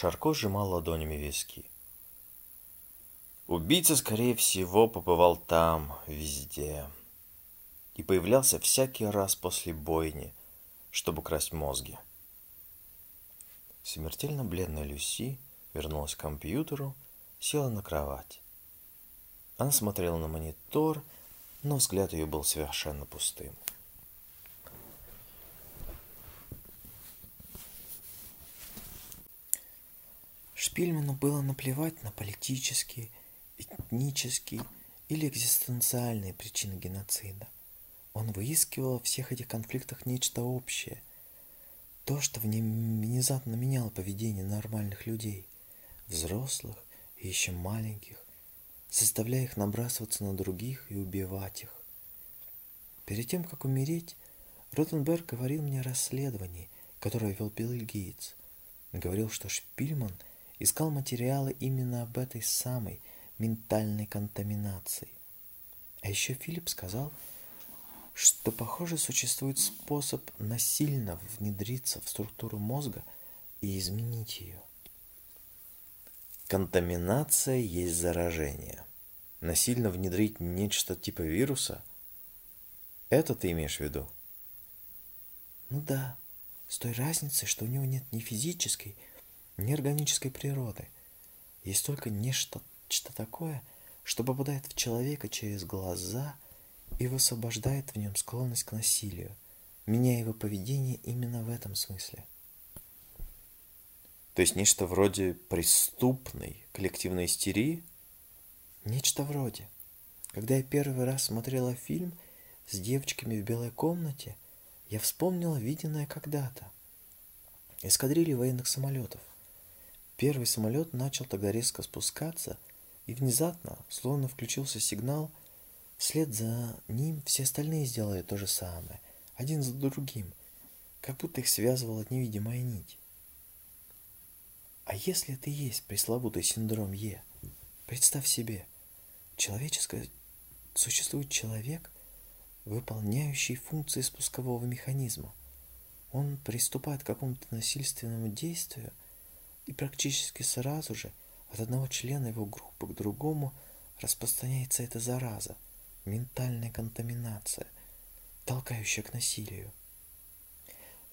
Шарко сжимал ладонями виски. Убийца, скорее всего, побывал там, везде. И появлялся всякий раз после бойни, чтобы красть мозги. Смертельно бледная Люси вернулась к компьютеру, села на кровать. Она смотрела на монитор, но взгляд ее был совершенно пустым. Шпильману было наплевать на политические, этнические или экзистенциальные причины геноцида. Он выискивал во всех этих конфликтах нечто общее, то, что внезапно меняло поведение нормальных людей, взрослых и еще маленьких, заставляя их набрасываться на других и убивать их. Перед тем, как умереть, Ротенберг говорил мне о расследовании, которое вел бельгиец. Говорил, что Шпильман – искал материалы именно об этой самой ментальной контаминации. А еще Филипп сказал, что, похоже, существует способ насильно внедриться в структуру мозга и изменить ее. Контаминация есть заражение. Насильно внедрить нечто типа вируса? Это ты имеешь в виду? Ну да, с той разницей, что у него нет ни физической, неорганической природы. Есть только нечто что такое, что попадает в человека через глаза и высвобождает в нем склонность к насилию, меняя его поведение именно в этом смысле. То есть нечто вроде преступной коллективной истерии? Нечто вроде. Когда я первый раз смотрела фильм с девочками в белой комнате, я вспомнила виденное когда-то. Эскадрильи военных самолетов. Первый самолет начал тогда резко спускаться, и внезапно, словно включился сигнал, вслед за ним все остальные сделали то же самое, один за другим, как будто их связывала невидимая нить. А если это и есть пресловутый синдром Е, представь себе, человеческое существует человек, выполняющий функции спускового механизма. Он приступает к какому-то насильственному действию, и практически сразу же от одного члена его группы к другому распространяется эта зараза, ментальная контаминация, толкающая к насилию.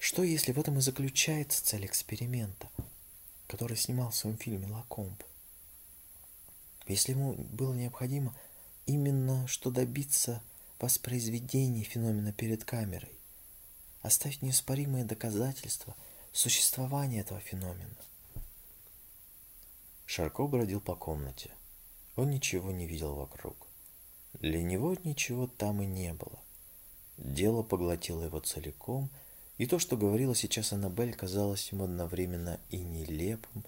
Что если в этом и заключается цель эксперимента, который снимал в своем фильме Лакомб? Если ему было необходимо именно что добиться воспроизведения феномена перед камерой, оставить неоспоримое доказательство существования этого феномена – Шарко бродил по комнате. Он ничего не видел вокруг. Для него ничего там и не было. Дело поглотило его целиком, и то, что говорила сейчас Аннабель, казалось ему одновременно и нелепым,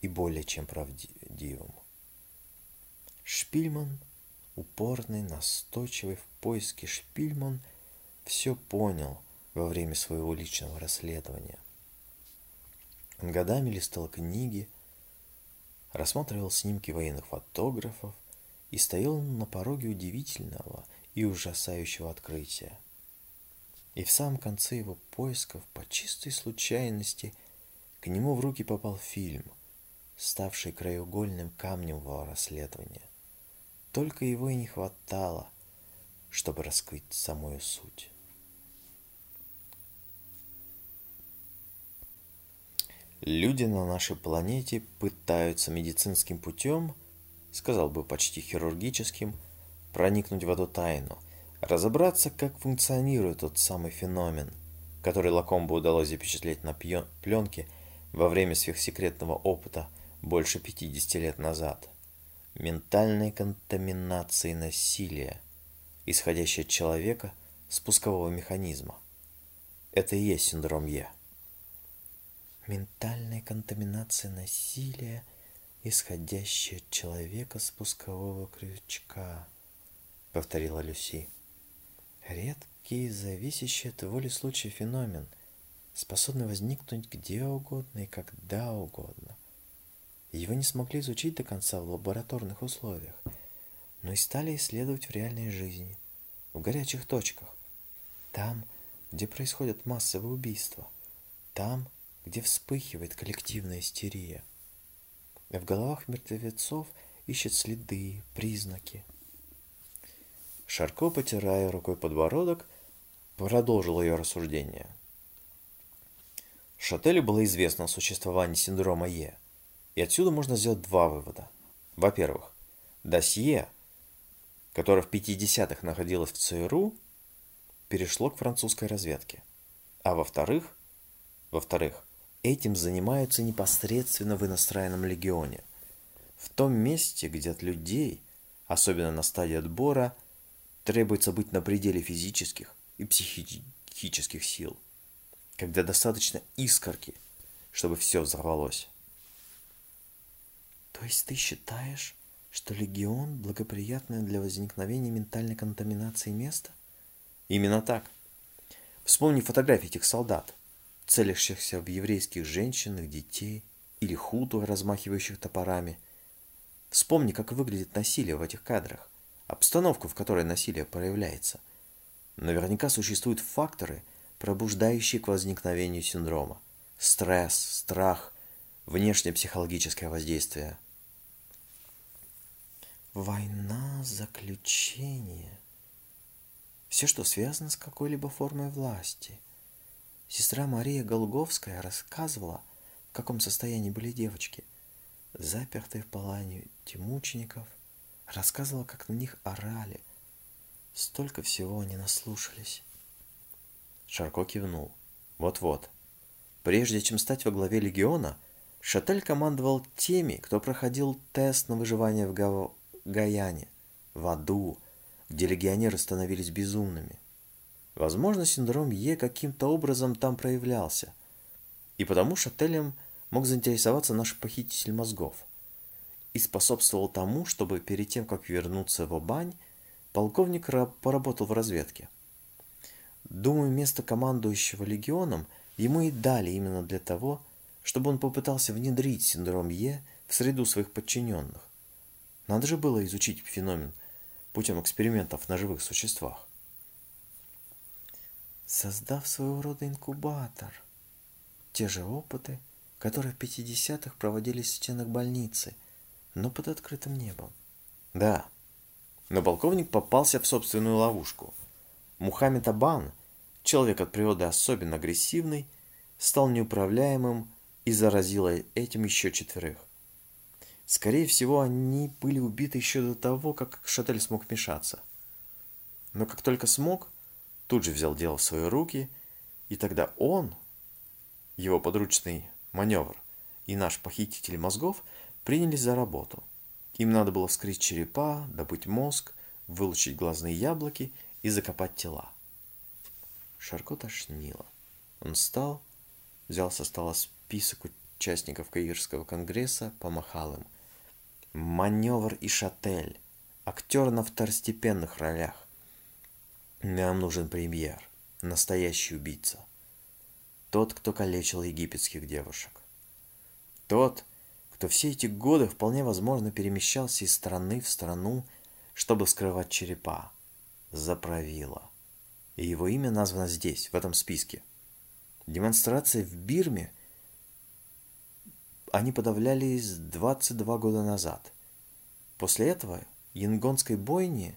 и более чем правдивым. Шпильман, упорный, настойчивый в поиске Шпильман, все понял во время своего личного расследования. Он годами листал книги, рассматривал снимки военных фотографов и стоял на пороге удивительного и ужасающего открытия. И в самом конце его поисков по чистой случайности к нему в руки попал фильм, ставший краеугольным камнем его расследования. Только его и не хватало, чтобы раскрыть самую суть. Люди на нашей планете пытаются медицинским путем, сказал бы почти хирургическим, проникнуть в эту тайну, разобраться, как функционирует тот самый феномен, который Лакомбу удалось запечатлеть на пленке во время сверхсекретного опыта больше 50 лет назад. Ментальной контаминации насилия, исходящей от человека спускового механизма. Это и есть синдром Е ментальная контаминация насилия, исходящая от человека спускового крючка, повторила Люси. Редкий, зависящий от воли случая феномен, способный возникнуть где угодно и когда угодно. Его не смогли изучить до конца в лабораторных условиях, но и стали исследовать в реальной жизни, в горячих точках, там, где происходят массовые убийства, там, где вспыхивает коллективная истерия – в головах мертвецов ищет следы, признаки. Шарко, потирая рукой подбородок, продолжил ее рассуждение. Шателю было известно о существовании синдрома Е, и отсюда можно сделать два вывода. Во-первых, досье, которое в 50-х находилось в ЦРУ, перешло к французской разведке. А во-вторых, во-вторых, этим занимаются непосредственно в иностранном легионе. В том месте, где от людей, особенно на стадии отбора, требуется быть на пределе физических и психических сил, когда достаточно искорки, чтобы все взорвалось. То есть ты считаешь, что легион благоприятное для возникновения ментальной контаминации место? Именно так. Вспомни фотографии этих солдат, целящихся в еврейских женщин, их детей или хуту, размахивающих топорами. Вспомни, как выглядит насилие в этих кадрах, обстановку, в которой насилие проявляется. Наверняка существуют факторы, пробуждающие к возникновению синдрома. Стресс, страх, внешнее психологическое воздействие. Война, заключение – все, что связано с какой-либо формой власти. Сестра Мария Голговская рассказывала, в каком состоянии были девочки, запертые в палане мучеников, рассказывала, как на них орали. Столько всего они наслушались. Шарко кивнул. Вот-вот. Прежде чем стать во главе легиона, Шатель командовал теми, кто проходил тест на выживание в Га... Гаяне, в аду, где легионеры становились безумными. Возможно, синдром Е каким-то образом там проявлялся. И потому Шателем мог заинтересоваться наш похититель мозгов. И способствовал тому, чтобы перед тем, как вернуться в Обань, полковник поработал в разведке. Думаю, место командующего легионом ему и дали именно для того, чтобы он попытался внедрить синдром Е в среду своих подчиненных. Надо же было изучить феномен путем экспериментов на живых существах. Создав своего рода инкубатор. Те же опыты, которые в 50-х проводились в стенах больницы, но под открытым небом. Да, но полковник попался в собственную ловушку. Мухаммед Абан, человек от природы особенно агрессивный, стал неуправляемым и заразил этим еще четверых. Скорее всего, они были убиты еще до того, как Шатель смог вмешаться. Но как только смог, тут же взял дело в свои руки, и тогда он, его подручный маневр и наш похититель мозгов принялись за работу. Им надо было вскрыть черепа, добыть мозг, вылучить глазные яблоки и закопать тела. Шарко тошнило. Он встал, взял со стола список участников Каирского конгресса, помахал им – маневр и шатель, актер на второстепенных ролях. Нам нужен премьер, настоящий убийца. Тот, кто калечил египетских девушек. Тот, кто все эти годы вполне возможно перемещался из страны в страну, чтобы скрывать черепа. Заправила. И его имя названо здесь, в этом списке. Демонстрация в Бирме – они подавлялись 22 года назад. После этого, Янгонской бойни,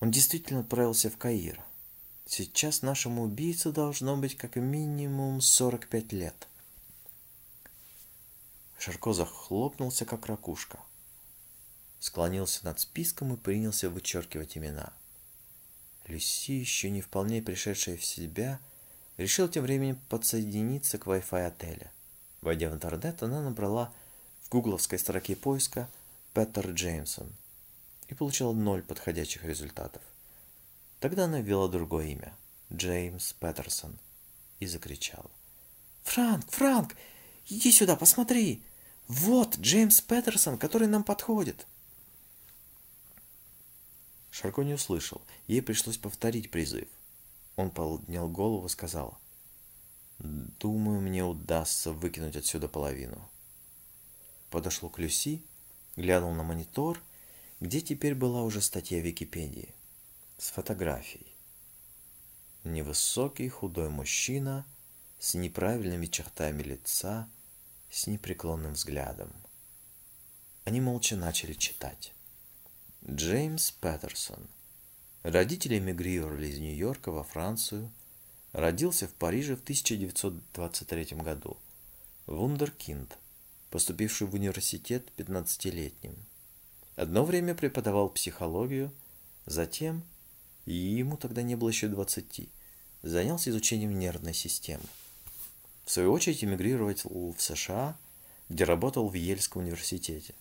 он действительно отправился в Каир. Сейчас нашему убийце должно быть как минимум 45 лет. Шарко захлопнулся, как ракушка. Склонился над списком и принялся вычеркивать имена. Люси, еще не вполне пришедшая в себя, решил тем временем подсоединиться к Wi-Fi отеля. Войдя в интернет, она набрала в гугловской строке поиска Петер Джеймсон и получила ноль подходящих результатов. Тогда она ввела другое имя – Джеймс Петерсон и закричала. «Франк, Франк, иди сюда, посмотри! Вот Джеймс Петерсон, который нам подходит!» Шарко не услышал, ей пришлось повторить призыв. Он поднял голову и сказал – Думаю, мне удастся выкинуть отсюда половину. Подошел к Люси, глянул на монитор, где теперь была уже статья Википедии с фотографией. Невысокий худой мужчина с неправильными чертами лица, с непреклонным взглядом. Они молча начали читать. Джеймс Паттерсон. Родители эмигрировали из Нью-Йорка во Францию. Родился в Париже в 1923 году. Вундеркинд, поступивший в университет 15-летним. Одно время преподавал психологию, затем, и ему тогда не было еще 20, занялся изучением нервной системы. В свою очередь эмигрировал в США, где работал в Ельском университете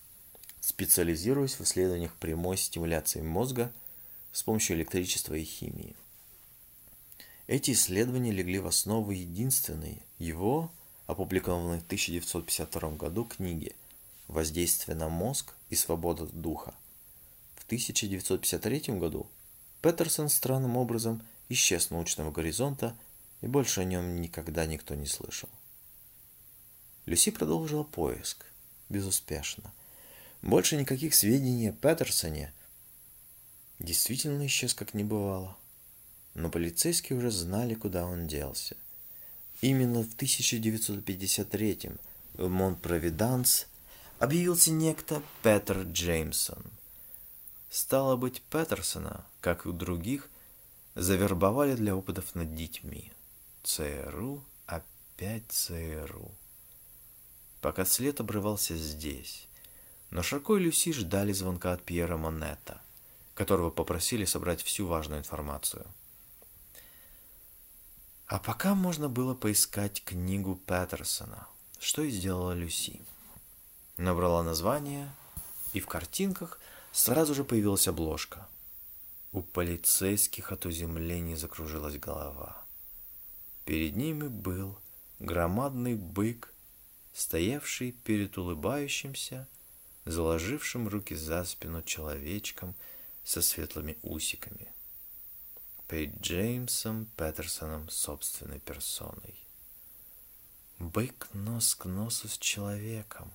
специализируясь в исследованиях прямой стимуляции мозга с помощью электричества и химии. Эти исследования легли в основу единственной его, опубликованной в 1952 году, книги «Воздействие на мозг и свобода духа». В 1953 году Петерсон странным образом исчез с научного горизонта, и больше о нем никогда никто не слышал. Люси продолжила поиск, безуспешно. Больше никаких сведений о Петерсоне. Действительно исчез, как не бывало. Но полицейские уже знали, куда он делся. Именно в 1953 в Монт-Провиданс объявился некто Петер Джеймсон. Стало быть, Петерсона, как и у других, завербовали для опытов над детьми. ЦРУ, опять ЦРУ. Пока след обрывался здесь, но Шарко и Люси ждали звонка от Пьера Монета, которого попросили собрать всю важную информацию. А пока можно было поискать книгу Петерсона, что и сделала Люси. Набрала название, и в картинках сразу же появилась обложка. У полицейских от уземления закружилась голова. Перед ними был громадный бык, стоявший перед улыбающимся, заложившим руки за спину человечком со светлыми усиками. Перед Джеймсом Петерсоном собственной персоной. Бык нос к носу с человеком.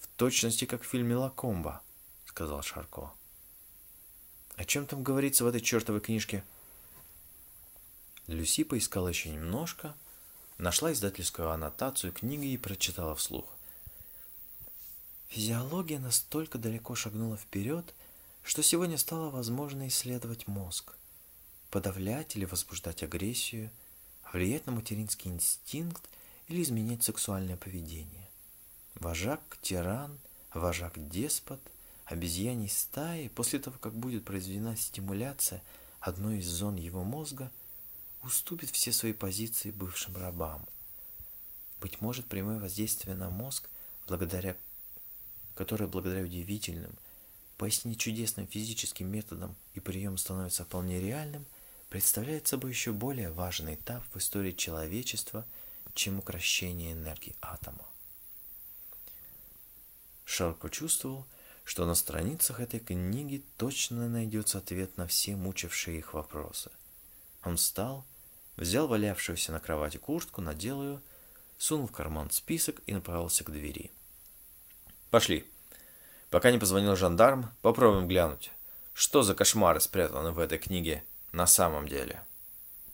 В точности, как в фильме «Лакомба», — сказал Шарко. О чем там говорится в этой чертовой книжке? Люси поискала еще немножко, нашла издательскую аннотацию книги и прочитала вслух. Физиология настолько далеко шагнула вперед, что сегодня стало возможно исследовать мозг, подавлять или возбуждать агрессию, влиять на материнский инстинкт или изменять сексуальное поведение. Вожак, тиран, вожак, деспот, обезьяний стаи, после того, как будет произведена стимуляция одной из зон его мозга, уступит все свои позиции бывшим рабам. Быть может, прямое воздействие на мозг, благодаря которое благодаря удивительным, поистине чудесным физическим методам и приемам становится вполне реальным, представляет собой еще более важный этап в истории человечества, чем укрощение энергии атома. Шарко чувствовал, что на страницах этой книги точно найдется ответ на все мучившие их вопросы. Он встал, взял валявшуюся на кровати куртку, надел ее, сунул в карман список и направился к двери. Пошли. Пока не позвонил жандарм, попробуем глянуть, что за кошмары спрятаны в этой книге на самом деле.